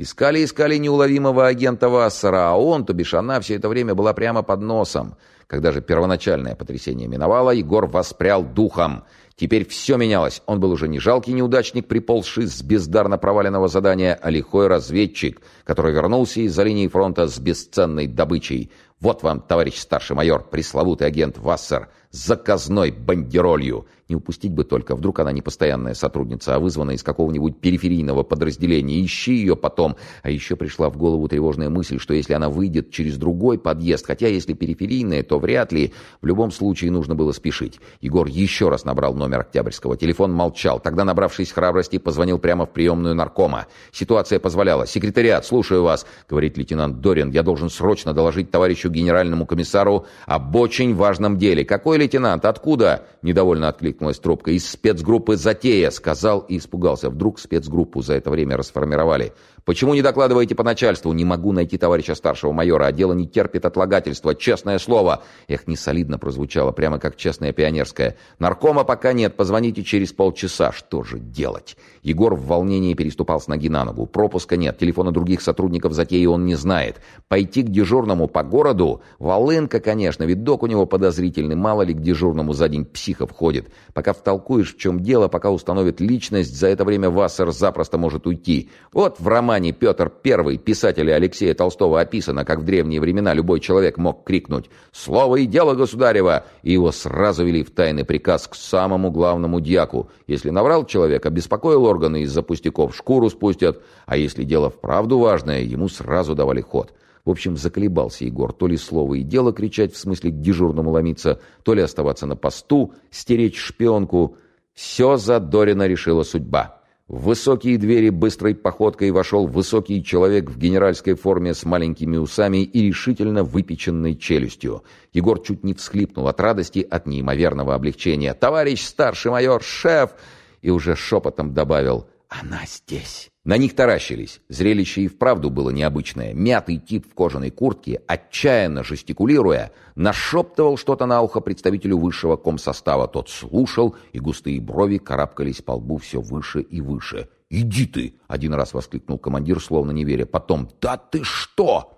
Искали-искали неуловимого агента Вассера, а он, то бишь она, все это время была прямо под носом. Когда же первоначальное потрясение миновало, Егор воспрял духом. Теперь все менялось. Он был уже не жалкий неудачник, приползший с бездарно проваленного задания, а лихой разведчик, который вернулся из-за линии фронта с бесценной добычей. Вот вам, товарищ старший майор, пресловутый агент Вассер, заказной бандеролью. Не упустить бы только, вдруг она не постоянная сотрудница, а вызвана из какого-нибудь периферийного подразделения. Ищи ее потом. А еще пришла в голову тревожная мысль, что если она выйдет через другой подъезд, хотя если периферийная, то вряд ли, в любом случае нужно было спешить. Егор еще раз набрал номер Октябрьского. Телефон молчал. Тогда, набравшись храбрости, позвонил прямо в приемную наркома. Ситуация позволяла. «Секретариат, слушаю вас», — говорит лейтенант Дорин. «Я должен срочно доложить товарищу генеральному комиссару об очень важном деле. Какой лейтенант? Откуда?» — недовольно откликнулась трубка. «Из спецгруппы «Затея», — сказал и испугался. Вдруг спецгруппу за это время расформировали. «Почему не докладываете по начальству? Не могу найти товарища старшего майора, а дело не терпит отлагательства. Честное слово!» Эх, не солидно прозвучало, прямо как честное пионерское. «Наркома пока нет, позвоните через полчаса. Что же делать?» Егор в волнении переступал с ноги на ногу. Пропуска нет, телефона других сотрудников затеи он не знает. Пойти к дежурному по городу? Волынка, конечно, видок у него подозрительный. Мало ли к дежурному за день психов ходит. Пока втолкуешь, в чем дело, пока установит личность, за это время Вассер запросто может уйти. Вот в романе романе «Петр I» писателя Алексея Толстого описано, как в древние времена любой человек мог крикнуть «Слово и дело, государева!» и его сразу вели в тайный приказ к самому главному дьяку. Если наврал человек, обеспокоил органы из-за пустяков, шкуру спустят, а если дело вправду важное, ему сразу давали ход. В общем, заколебался Егор, то ли слово и дело кричать, в смысле к дежурному ломиться, то ли оставаться на посту, стеречь шпионку. Все за Дорина решила судьба. В высокие двери быстрой походкой вошел высокий человек в генеральской форме с маленькими усами и решительно выпеченной челюстью. Егор чуть не всхлипнул от радости, от неимоверного облегчения. «Товарищ старший майор, шеф!» И уже шепотом добавил «Она здесь!» На них таращились. Зрелище и вправду было необычное. Мятый тип в кожаной куртке, отчаянно жестикулируя, нашептывал что-то на ухо представителю высшего комсостава. Тот слушал, и густые брови карабкались по лбу все выше и выше. «Иди ты!» — один раз воскликнул командир, словно не веря. Потом «Да ты что!»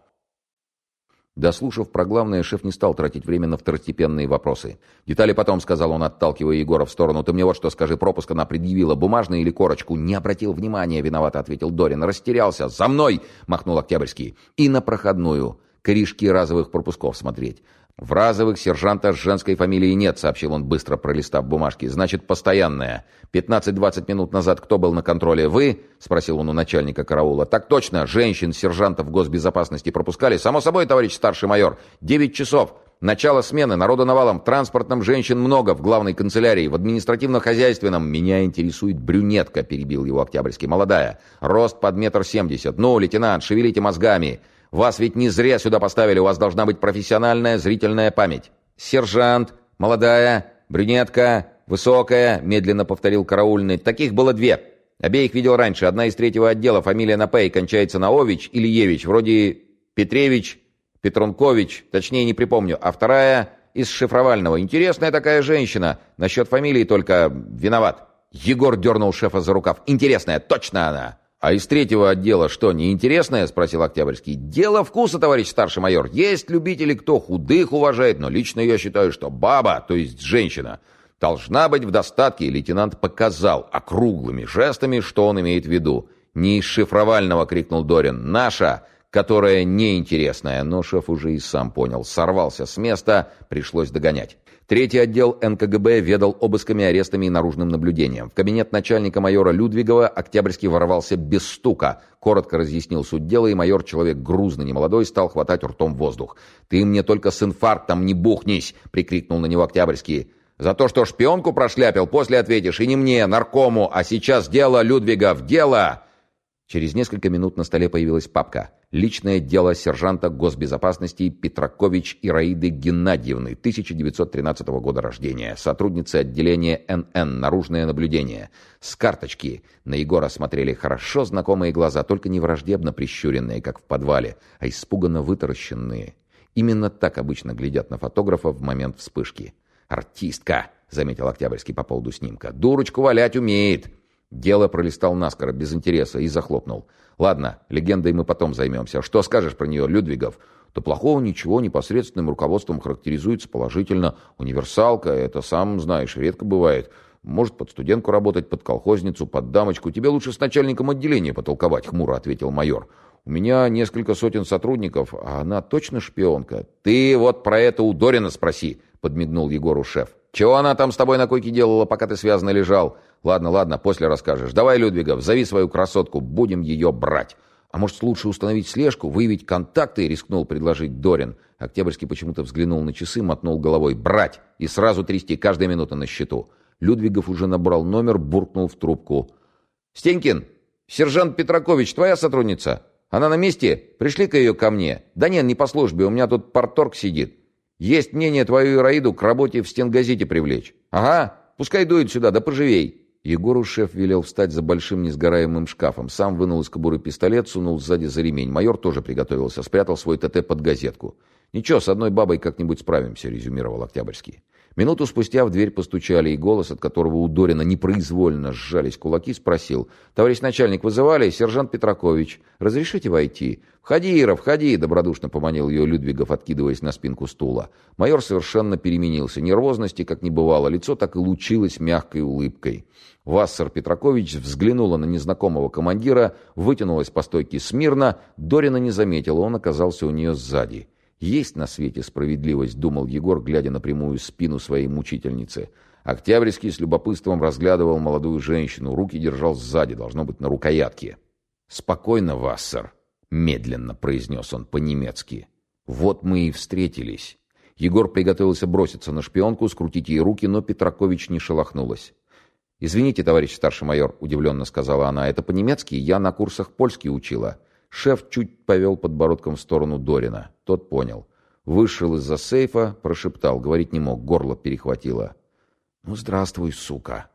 Дослушав про главное, шеф не стал тратить время на второстепенные вопросы. «Детали потом», — сказал он, отталкивая Егора в сторону. «Ты мне вот что скажи, пропуск она предъявила, бумажный или корочку?» «Не обратил внимания», — виновато ответил Дорин. «Растерялся. За мной!» — махнул Октябрьский. «И на проходную. Корешки разовых пропусков смотреть. «В разовых сержанта с женской фамилией нет», — сообщил он, быстро пролистав бумажки. «Значит, постоянная. Пятнадцать-двадцать минут назад кто был на контроле? Вы?» — спросил он у начальника караула. «Так точно. Женщин, сержантов госбезопасности пропускали. Само собой, товарищ старший майор. Девять часов. Начало смены. Народа навалом. Транспортном женщин много. В главной канцелярии. В административно-хозяйственном. Меня интересует брюнетка», — перебил его Октябрьский. «Молодая. Рост под метр семьдесят. Ну, лейтенант, шевелите мозгами». Вас ведь не зря сюда поставили, у вас должна быть профессиональная зрительная память. Сержант, молодая, брюнетка, высокая, медленно повторил караульный. Таких было две. Обеих видел раньше. Одна из третьего отдела, фамилия на П, кончается на Ович или Евич, вроде Петревич, Петронкович, точнее не припомню. А вторая из шифровального. Интересная такая женщина. Насчет фамилии только виноват. Егор дернул шефа за рукав. Интересная, точно она. «А из третьего отдела что, неинтересное?» — спросил Октябрьский. «Дело вкуса, товарищ старший майор. Есть любители, кто худых уважает, но лично я считаю, что баба, то есть женщина, должна быть в достатке, лейтенант показал округлыми жестами, что он имеет в виду. «Не из шифровального!» — крикнул Дорин. «Наша!» Которая неинтересная, но шеф уже и сам понял. Сорвался с места, пришлось догонять. Третий отдел НКГБ ведал обысками, арестами и наружным наблюдением. В кабинет начальника майора Людвигова Октябрьский ворвался без стука. Коротко разъяснил суть дела, и майор, человек грузный, немолодой, стал хватать ртом воздух. «Ты мне только с инфарктом не бухнись!» — прикрикнул на него Октябрьский. «За то, что шпионку прошляпил, после ответишь. И не мне, наркому, а сейчас дело, Людвигов, дело!» Через несколько минут на столе появилась папка. Личное дело сержанта госбезопасности Петракович Ираиды Геннадьевны, 1913 года рождения, сотрудницы отделения НН, наружное наблюдение. С карточки на Егора смотрели хорошо знакомые глаза, только не враждебно прищуренные, как в подвале, а испуганно вытаращенные. Именно так обычно глядят на фотографа в момент вспышки. «Артистка!» — заметил Октябрьский по поводу снимка. «Дурочку валять умеет!» Дело пролистал наскоро, без интереса, и захлопнул. «Ладно, легендой мы потом займемся. Что скажешь про нее, Людвигов?» «Да плохого ничего, непосредственным руководством характеризуется положительно. Универсалка, это, сам знаешь, редко бывает. Может, под студентку работать, под колхозницу, под дамочку. Тебе лучше с начальником отделения потолковать», — хмуро ответил майор. «У меня несколько сотен сотрудников, а она точно шпионка?» «Ты вот про это у Дорина спроси», — подмигнул Егору шеф. «Чего она там с тобой на койке делала, пока ты связанно лежал?» Ладно, ладно, после расскажешь. Давай, Людвигов, зови свою красотку, будем ее брать. А может, лучше установить слежку, выявить контакты, рискнул предложить Дорин. Октябрьский почему-то взглянул на часы, мотнул головой. Брать! И сразу трясти, каждая минута на счету. Людвигов уже набрал номер, буркнул в трубку. «Стенькин, сержант Петракович, твоя сотрудница? Она на месте? Пришли-ка ее ко мне. Да нет, не по службе, у меня тут порторг сидит. Есть мнение твою Ираиду к работе в стенгазете привлечь. Ага, пускай дует сюда, да поживей. Егору шеф велел встать за большим несгораемым шкафом. Сам вынул из кобуры пистолет, сунул сзади за ремень. Майор тоже приготовился, спрятал свой ТТ под газетку. «Ничего, с одной бабой как-нибудь справимся», — резюмировал Октябрьский. Минуту спустя в дверь постучали, и голос, от которого у Дорина непроизвольно сжались кулаки, спросил. «Товарищ начальник, вызывали? Сержант Петракович. Разрешите войти?» «Входи, Ира, входи!» — добродушно поманил ее Людвигов, откидываясь на спинку стула. Майор совершенно переменился. Нервозности, как не бывало, лицо так и лучилось мягкой улыбкой. Вассер Петракович взглянула на незнакомого командира, вытянулась по стойке смирно. Дорина не заметила, он оказался у нее сзади. Есть на свете справедливость, думал Егор, глядя на прямую спину своей мучительницы. Октябрьский с любопытством разглядывал молодую женщину, руки держал сзади, должно быть, на рукоятке. «Спокойно, Вассер», — медленно произнес он по-немецки. «Вот мы и встретились». Егор приготовился броситься на шпионку, скрутить ей руки, но Петракович не шелохнулась. «Извините, товарищ старший майор», — удивленно сказала она, — «это по-немецки? Я на курсах польский учила». Шеф чуть повел подбородком в сторону Дорина. Тот понял. Вышел из-за сейфа, прошептал, говорить не мог, горло перехватило. «Ну, здравствуй, сука!»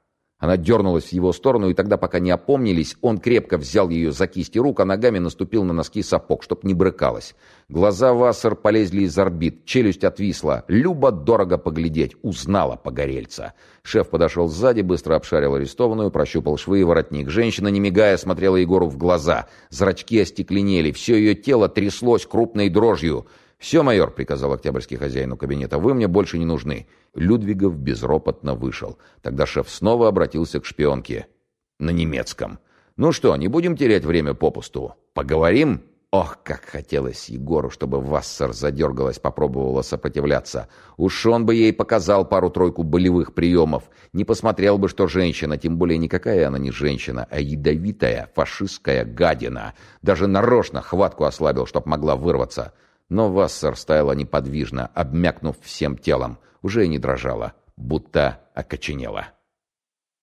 Она дернулась в его сторону, и тогда, пока не опомнились, он крепко взял ее за кисти рук, а ногами наступил на носки сапог, чтоб не брыкалась. Глаза Вассер полезли из орбит, челюсть отвисла. Любо дорого поглядеть, узнала погорельца. Шеф подошел сзади, быстро обшарил арестованную, прощупал швы и воротник. Женщина, не мигая, смотрела Егору в глаза. Зрачки остекленели, все ее тело тряслось крупной дрожью. «Все, майор», — приказал октябрьский хозяину кабинета, — «вы мне больше не нужны». Людвигов безропотно вышел. Тогда шеф снова обратился к шпионке. На немецком. «Ну что, не будем терять время попусту? Поговорим?» Ох, как хотелось Егору, чтобы Вассер задергалась, попробовала сопротивляться. Уж он бы ей показал пару-тройку болевых приемов. Не посмотрел бы, что женщина, тем более никакая она не женщина, а ядовитая фашистская гадина. Даже нарочно хватку ослабил, чтоб могла вырваться. Но Вассер стояла неподвижно, обмякнув всем телом. Уже не дрожала, будто окоченела.